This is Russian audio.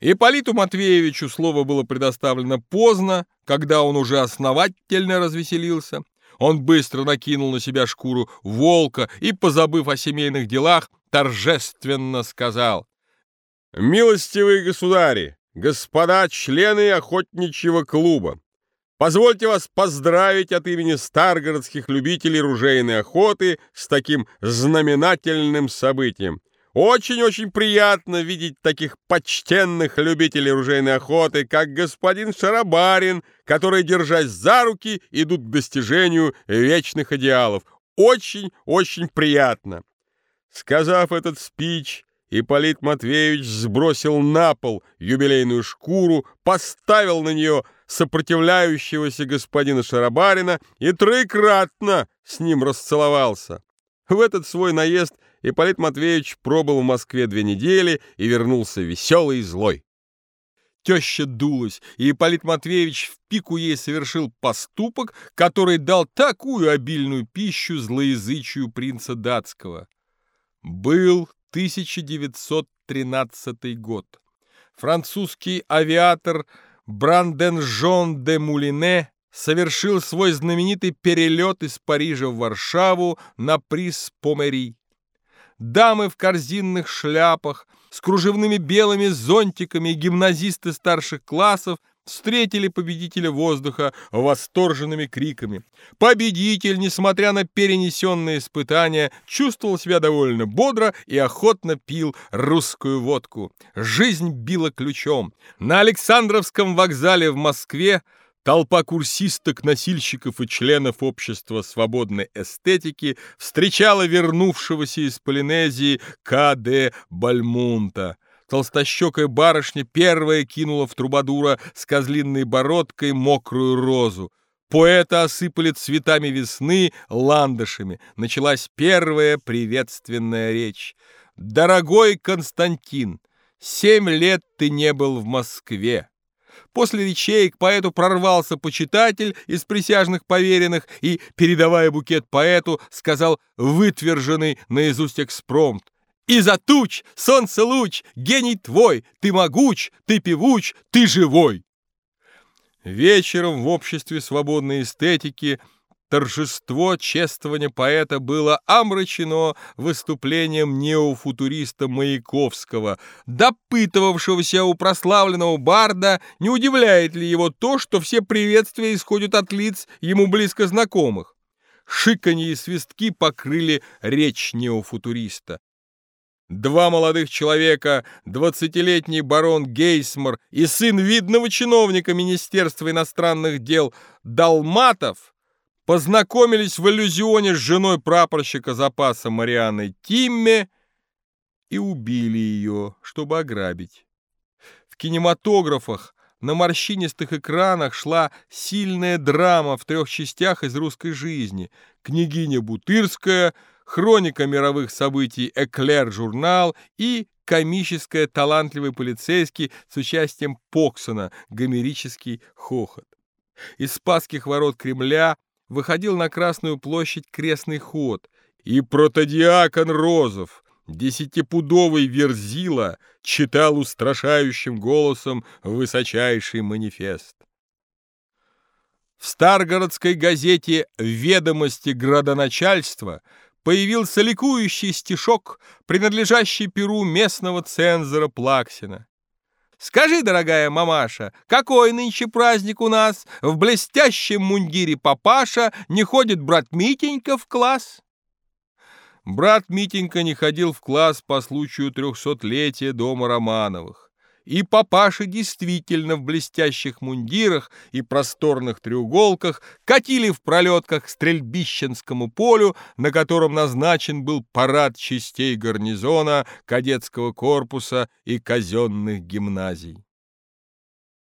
Ипполиту Матвеевичу слово было предоставлено поздно, когда он уже основательно развеселился. Он быстро накинул на себя шкуру волка и, позабыв о семейных делах, торжественно сказал «Милостивые государи, господа члены охотничьего клуба, позвольте вас поздравить от имени старгородских любителей ружейной охоты с таким знаменательным событием. Очень-очень приятно видеть таких почтенных любителей ружейной охоты, как господин Шарабарин, которые, держась за руки, идут к достижению вечных идеалов. Очень-очень приятно. Сказав этот спич, Ипполит Матвеевич сбросил на пол юбилейную шкуру, поставил на нее сопротивляющегося господина Шарабарина и трикратно с ним расцеловался. В этот свой наезд – Ипполит Матвеевич пробыл в Москве две недели и вернулся веселый и злой. Теща дулась, и Ипполит Матвеевич в пику ей совершил поступок, который дал такую обильную пищу злоязычию принца датского. Был 1913 год. Французский авиатор Бранденжон де Мулине совершил свой знаменитый перелет из Парижа в Варшаву на приз Помери дамы в корзинных шляпах, с кружевными белыми зонтиками и гимназисты старших классов встретили победителя воздуха восторженными криками. Победитель, несмотря на перенесенные испытания, чувствовал себя довольно бодро и охотно пил русскую водку. Жизнь била ключом. На Александровском вокзале в Москве Толпа курсисток, носильщиков и членов общества свободной эстетики встречала вернувшегося из Полинезии К.Д. Бальмунта. Толстощекая барышня первая кинула в трубадура с козлиной бородкой мокрую розу. Поэта осыпали цветами весны, ландышами. Началась первая приветственная речь. «Дорогой Константин, семь лет ты не был в Москве. После речей к поэту прорвался почитатель из присяжных поверенных и, передавая букет поэту, сказал вытверженный наизусть экспромт. «И за туч, солнце луч, гений твой, ты могуч, ты певуч, ты живой!» Вечером в обществе свободной эстетики – Торжество чествования поэта было омрачено выступлением неофутуриста Маяковского, допытывавшегося у прославленного барда, не удивляет ли его то, что все приветствия исходят от лиц ему близко знакомых. Шиканье и свистки покрыли речь неофутуриста. Два молодых человека, двадцатилетний барон Гейсмар и сын видного чиновника Министерства иностранных дел Далматов, познакомились в иллюзионе с женой прапорщика запаса Марианной Тимме и убили ее, чтобы ограбить. В кинематографах на морщинистых экранах шла сильная драма в трех частях из русской жизни. «Княгиня Бутырская», «Хроника мировых событий «Эклер-журнал» и комическая талантливый полицейский с участием Поксона «Гомерический хохот». Из Спасских ворот Кремля выходил на Красную площадь крестный ход, и протодиакон Розов, десятипудовый верзила, читал устрашающим голосом высочайший манифест. В Старгородской газете «Ведомости градоначальства» появился ликующий стишок, принадлежащий перу местного цензора Плаксина. Скажи, дорогая мамаша, какой нынче праздник у нас? В блестящем мундире папаша не ходит брат Митенька в класс?» Брат Митенька не ходил в класс по случаю трехсотлетия дома Романовых. И папаши действительно в блестящих мундирах и просторных треуголках катили в пролетках к стрельбищенскому полю, на котором назначен был парад частей гарнизона, кадетского корпуса и казенных гимназий.